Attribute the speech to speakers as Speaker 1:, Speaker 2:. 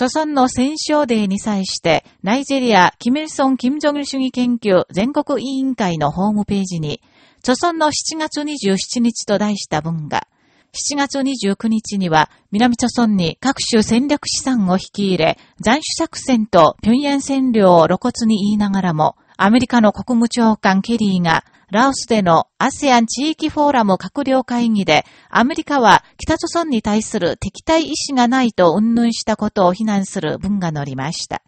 Speaker 1: 著村の戦勝デーに際して、ナイジェリア、キミルソン・キム・ジョギル主義研究全国委員会のホームページに、著村の7月27日と題した文が、7月29日には、南朝村に各種戦略資産を引き入れ、斬首作戦と平壌占領を露骨に言いながらも、アメリカの国務長官ケリーが、ラオスでの ASEAN 地域フォーラム閣僚会議で、アメリカは北朝鮮に対する敵対意志がないと云々したことを非難する文が載りました。